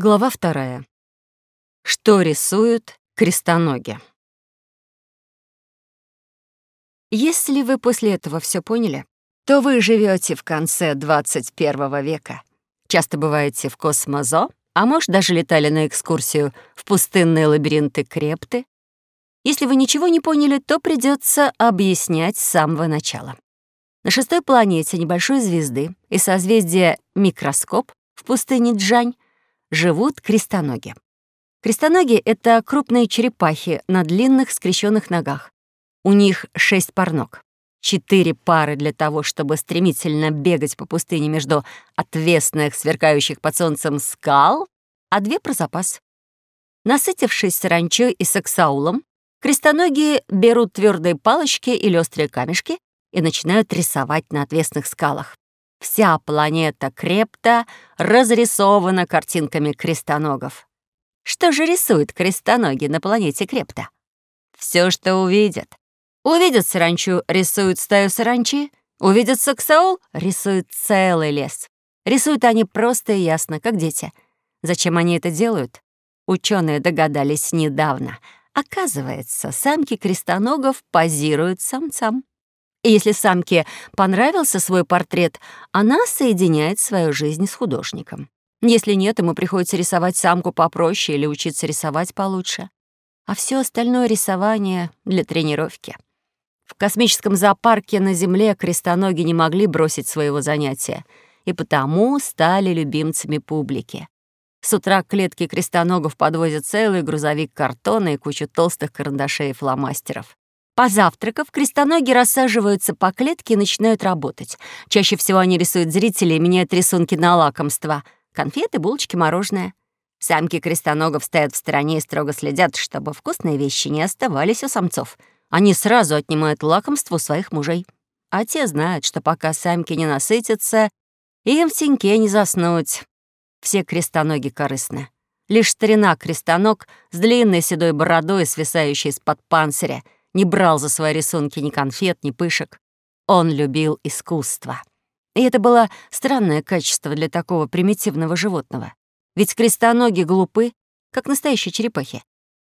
Глава вторая. Что рисуют крестоноги? Если вы после этого все поняли, то вы живете в конце 21 века. Часто бываете в космозо, а может, даже летали на экскурсию в пустынные лабиринты Крепты. Если вы ничего не поняли, то придется объяснять с самого начала. На шестой планете небольшой звезды и созвездия Микроскоп в пустыне Джань живут крестоноги. Крестоноги — это крупные черепахи на длинных скрещенных ногах. У них шесть пар ног. Четыре пары для того, чтобы стремительно бегать по пустыне между отвесных, сверкающих под солнцем скал, а две про запас. Насытившись саранчой и саксаулом, крестоноги берут твердые палочки или острые камешки и начинают рисовать на отвесных скалах. Вся планета Крепта разрисована картинками крестоногов. Что же рисуют крестоноги на планете Крепта? Все, что увидят. Увидят саранчу, рисуют стаю саранчи. Увидят саксаул, рисуют целый лес. Рисуют они просто и ясно, как дети. Зачем они это делают? Ученые догадались недавно. Оказывается, самки крестоногов позируют самцам. И если самке понравился свой портрет, она соединяет свою жизнь с художником. Если нет, ему приходится рисовать самку попроще или учиться рисовать получше. А все остальное рисование для тренировки. В космическом зоопарке на Земле крестоноги не могли бросить своего занятия, и потому стали любимцами публики. С утра к клетке крестоногов подвозят целый грузовик картона и кучу толстых карандашей и фломастеров. Позавтракав, крестоноги рассаживаются по клетке и начинают работать. Чаще всего они рисуют зрителей и меняют рисунки на лакомства. Конфеты, булочки, мороженое. Самки крестоногов стоят в стороне и строго следят, чтобы вкусные вещи не оставались у самцов. Они сразу отнимают лакомство у своих мужей. А те знают, что пока самки не насытятся, им в теньке не заснуть. Все крестоноги корыстны. Лишь старина крестоног с длинной седой бородой, свисающей из-под панциря — не брал за свои рисунки ни конфет, ни пышек. Он любил искусство. И это было странное качество для такого примитивного животного. Ведь крестоноги глупы, как настоящие черепахи.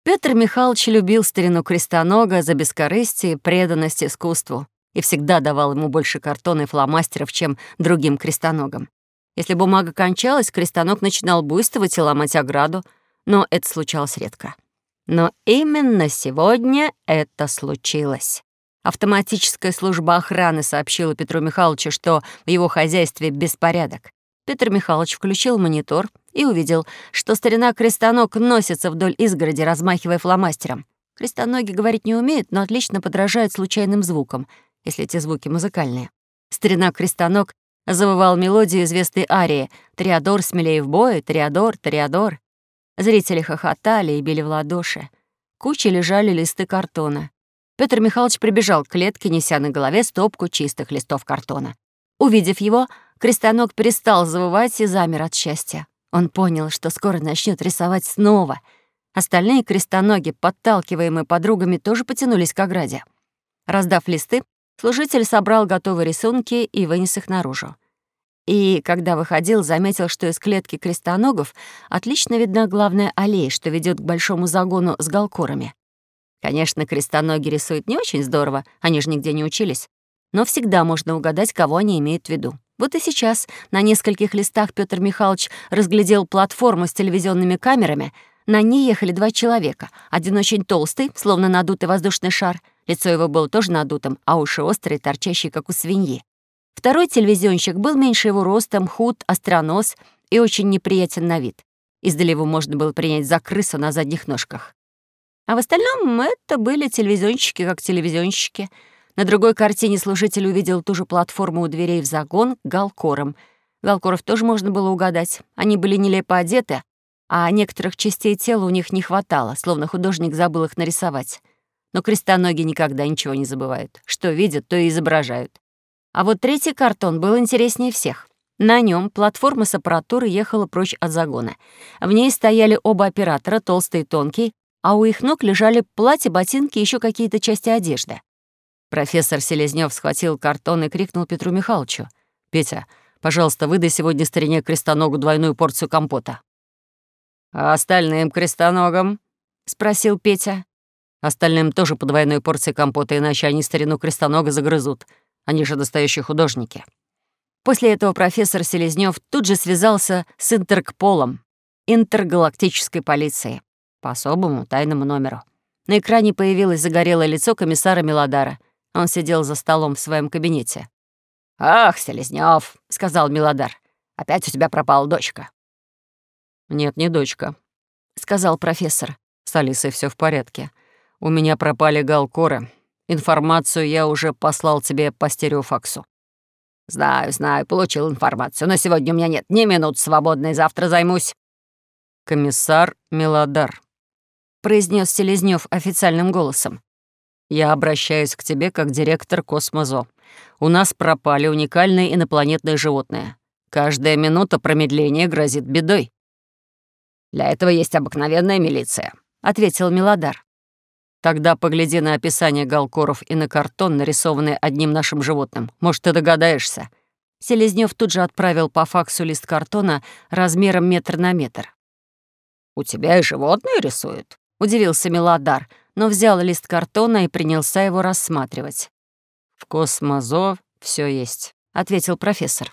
Петр Михайлович любил старину крестонога за бескорыстие и преданность искусству и всегда давал ему больше картона и фломастеров, чем другим крестоногам. Если бумага кончалась, крестоног начинал буйствовать и ломать ограду, но это случалось редко. Но именно сегодня это случилось. Автоматическая служба охраны сообщила Петру Михайловичу, что в его хозяйстве беспорядок. Петр Михайлович включил монитор и увидел, что старина крестоног носится вдоль изгороди, размахивая фломастером. Крестоноги говорить не умеют, но отлично подражают случайным звукам, если эти звуки музыкальные. Старина крестоног завывал мелодию известной арии «Триадор смелее в бой, Триадор, Триадор». Зрители хохотали и били в ладоши. Кучей лежали листы картона. Петр Михайлович прибежал к клетке, неся на голове стопку чистых листов картона. Увидев его, крестоног перестал завывать и замер от счастья. Он понял, что скоро начнет рисовать снова. Остальные крестоноги, подталкиваемые подругами, тоже потянулись к ограде. Раздав листы, служитель собрал готовые рисунки и вынес их наружу и, когда выходил, заметил, что из клетки крестоногов отлично видна главная аллея, что ведет к большому загону с галкорами. Конечно, крестоноги рисуют не очень здорово, они же нигде не учились, но всегда можно угадать, кого они имеют в виду. Вот и сейчас на нескольких листах Петр Михайлович разглядел платформу с телевизионными камерами. На ней ехали два человека. Один очень толстый, словно надутый воздушный шар. Лицо его было тоже надутым, а уши острые, торчащие, как у свиньи. Второй телевизионщик был меньше его ростом, худ, остронос и очень неприятен на вид. Издали его можно было принять за крысу на задних ножках. А в остальном это были телевизионщики как телевизионщики. На другой картине служитель увидел ту же платформу у дверей в загон галкором. Галкоров тоже можно было угадать. Они были нелепо одеты, а некоторых частей тела у них не хватало, словно художник забыл их нарисовать. Но крестоноги никогда ничего не забывают. Что видят, то и изображают. А вот третий картон был интереснее всех. На нем платформа с аппаратурой ехала прочь от загона. В ней стояли оба оператора, толстый и тонкий, а у их ног лежали платья, ботинки и еще какие-то части одежды. Профессор Селезнёв схватил картон и крикнул Петру Михайловичу. «Петя, пожалуйста, выдай сегодня старине крестоногу двойную порцию компота». «А остальным крестоногам?» — спросил Петя. «Остальным тоже по двойной порции компота, иначе они старину крестонога загрызут. Они же настоящие художники». После этого профессор Селезнёв тут же связался с Интеркполом, интергалактической полицией, по особому тайному номеру. На экране появилось загорелое лицо комиссара Милодара. Он сидел за столом в своем кабинете. «Ах, Селезнёв», — сказал Милодар, — «опять у тебя пропала дочка». «Нет, не дочка», — сказал профессор. «С Алисой все в порядке. У меня пропали галкоры. Информацию я уже послал тебе по стереофаксу». «Знаю, знаю, получил информацию, но сегодня у меня нет ни минут свободной, завтра займусь». «Комиссар Мелодар», — произнес Селезнёв официальным голосом. «Я обращаюсь к тебе как директор Космозо. У нас пропали уникальные инопланетные животные. Каждая минута промедления грозит бедой». «Для этого есть обыкновенная милиция», — ответил Милодар. «Тогда погляди на описание галкоров и на картон, нарисованный одним нашим животным. Может, ты догадаешься». Селезнёв тут же отправил по факсу лист картона размером метр на метр. «У тебя и животные рисуют?» — удивился Милодар, но взял лист картона и принялся его рассматривать. «В Космозо все есть», — ответил профессор.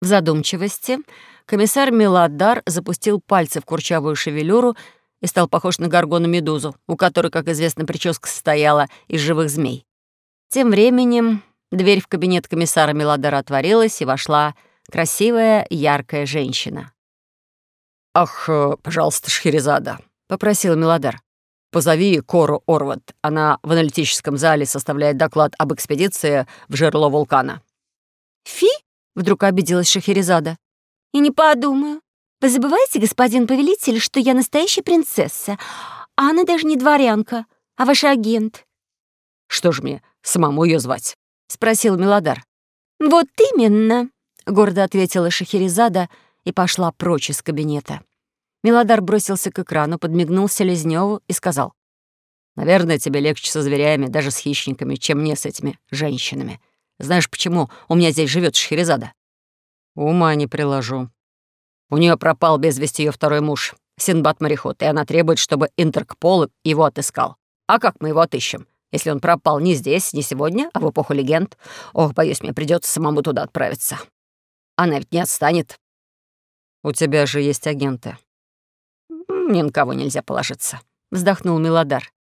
В задумчивости комиссар Мелодар запустил пальцы в курчавую шевелюру и стал похож на горгону-медузу, у которой, как известно, прическа состояла из живых змей. Тем временем дверь в кабинет комиссара Мелодара отворилась, и вошла красивая, яркая женщина. «Ах, э, пожалуйста, Шхерезада», — попросил Мелодар. Позови Кору Орват. Она в аналитическом зале составляет доклад об экспедиции в жерло вулкана». «Фи?» — вдруг обиделась Шахерезада. «И не подумаю. Вы забываете, господин повелитель, что я настоящая принцесса, а она даже не дворянка, а ваш агент». «Что ж мне, самому ее звать?» — спросил Милодар. «Вот именно», — гордо ответила Шахерезада и пошла прочь из кабинета. Милодар бросился к экрану, подмигнул Селезнёву и сказал. «Наверное, тебе легче со зверями, даже с хищниками, чем мне с этими женщинами. Знаешь, почему у меня здесь живет Шахерезада?» «Ума не приложу». У нее пропал без вести ее второй муж, Синбад-мореход, и она требует, чтобы Интеркпол его отыскал. А как мы его отыщем, если он пропал не здесь, не сегодня, а в эпоху легенд? Ох, боюсь, мне придется самому туда отправиться. Она ведь не отстанет. У тебя же есть агенты ни на кого нельзя положиться», — вздохнул Милодар.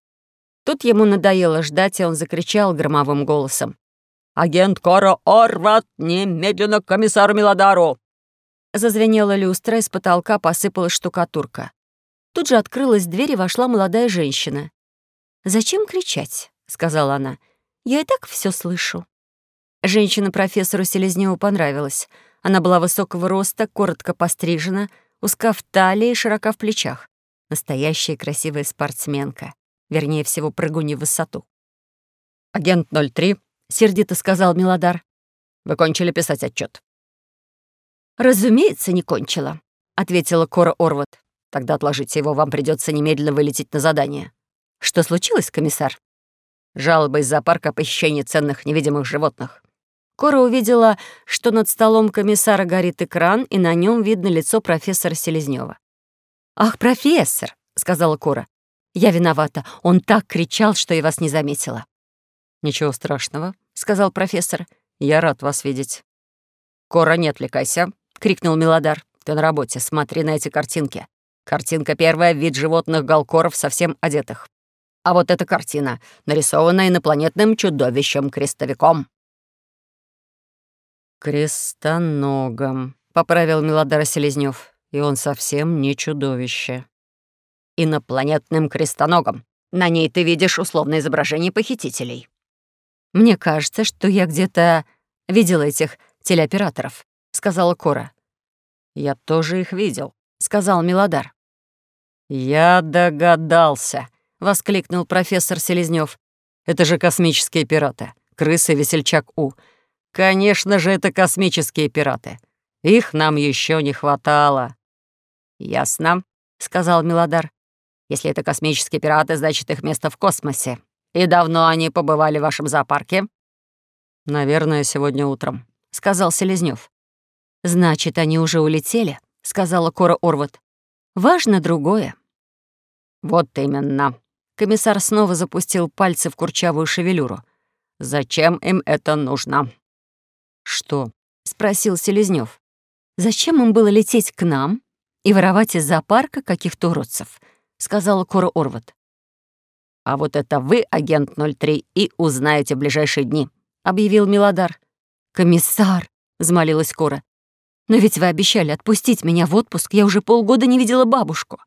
Тут ему надоело ждать, и он закричал громовым голосом. «Агент Кора Орват, немедленно к комиссару Милодару!» Зазвенела люстра, из потолка посыпалась штукатурка. Тут же открылась дверь, и вошла молодая женщина. «Зачем кричать?» — сказала она. «Я и так все слышу». Женщина профессору Селезневу понравилась. Она была высокого роста, коротко пострижена, узка в талии и широка в плечах. Настоящая красивая спортсменка. Вернее всего, прыгунья в высоту. «Агент 03», — сердито сказал Милодар. «Вы кончили писать отчет. «Разумеется, не кончила», — ответила Кора Орват. «Тогда отложите его, вам придется немедленно вылететь на задание». «Что случилось, комиссар?» «Жалоба из зоопарка о похищении ценных невидимых животных». Кора увидела, что над столом комиссара горит экран, и на нем видно лицо профессора Селезнева. «Ах, профессор!» — сказала Кора. «Я виновата. Он так кричал, что я вас не заметила». «Ничего страшного», — сказал профессор. «Я рад вас видеть». «Кора, не отвлекайся», — крикнул Милодар. «Ты на работе. Смотри на эти картинки. Картинка первая — вид животных галкоров, совсем одетых. А вот эта картина, нарисована инопланетным чудовищем-крестовиком». «Крестоногом», — поправил Милодар Селезнёв и он совсем не чудовище. Инопланетным крестоногом. На ней ты видишь условное изображение похитителей. Мне кажется, что я где-то видела этих телеоператоров, сказала Кора. Я тоже их видел, сказал Милодар. Я догадался, воскликнул профессор Селезнёв. Это же космические пираты. Крысы весельчак У. Конечно же, это космические пираты. Их нам еще не хватало. «Ясно», — сказал Милодар. «Если это космические пираты, значит, их место в космосе. И давно они побывали в вашем зоопарке?» «Наверное, сегодня утром», — сказал Селезнёв. «Значит, они уже улетели», — сказала Кора Орват. Важно другое. Вот именно. Комиссар снова запустил пальцы в курчавую шевелюру. Зачем им это нужно? Что? спросил Селезнёв. Зачем им было лететь к нам и воровать из зоопарка каких-то уродцев? сказала Кора Орват. А вот это вы, агент 03, и узнаете в ближайшие дни, объявил Милодар. Комиссар, взмолилась Кора. Но ведь вы обещали отпустить меня в отпуск. Я уже полгода не видела бабушку.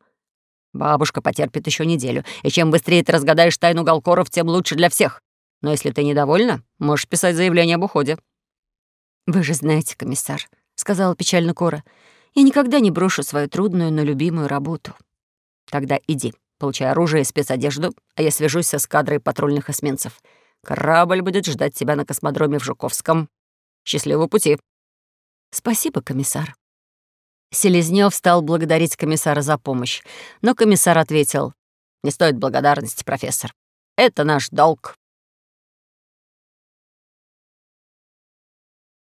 Бабушка потерпит еще неделю, и чем быстрее ты разгадаешь тайну Галкоров, тем лучше для всех. Но если ты недовольна, можешь писать заявление об уходе». «Вы же знаете, комиссар», — сказала печально Кора, «я никогда не брошу свою трудную, но любимую работу». «Тогда иди, получай оружие и спецодежду, а я свяжусь со эскадрой патрульных эсминцев. Корабль будет ждать тебя на космодроме в Жуковском. Счастливого пути!» «Спасибо, комиссар». Селезнёв стал благодарить комиссара за помощь, но комиссар ответил, «Не стоит благодарности, профессор. Это наш долг».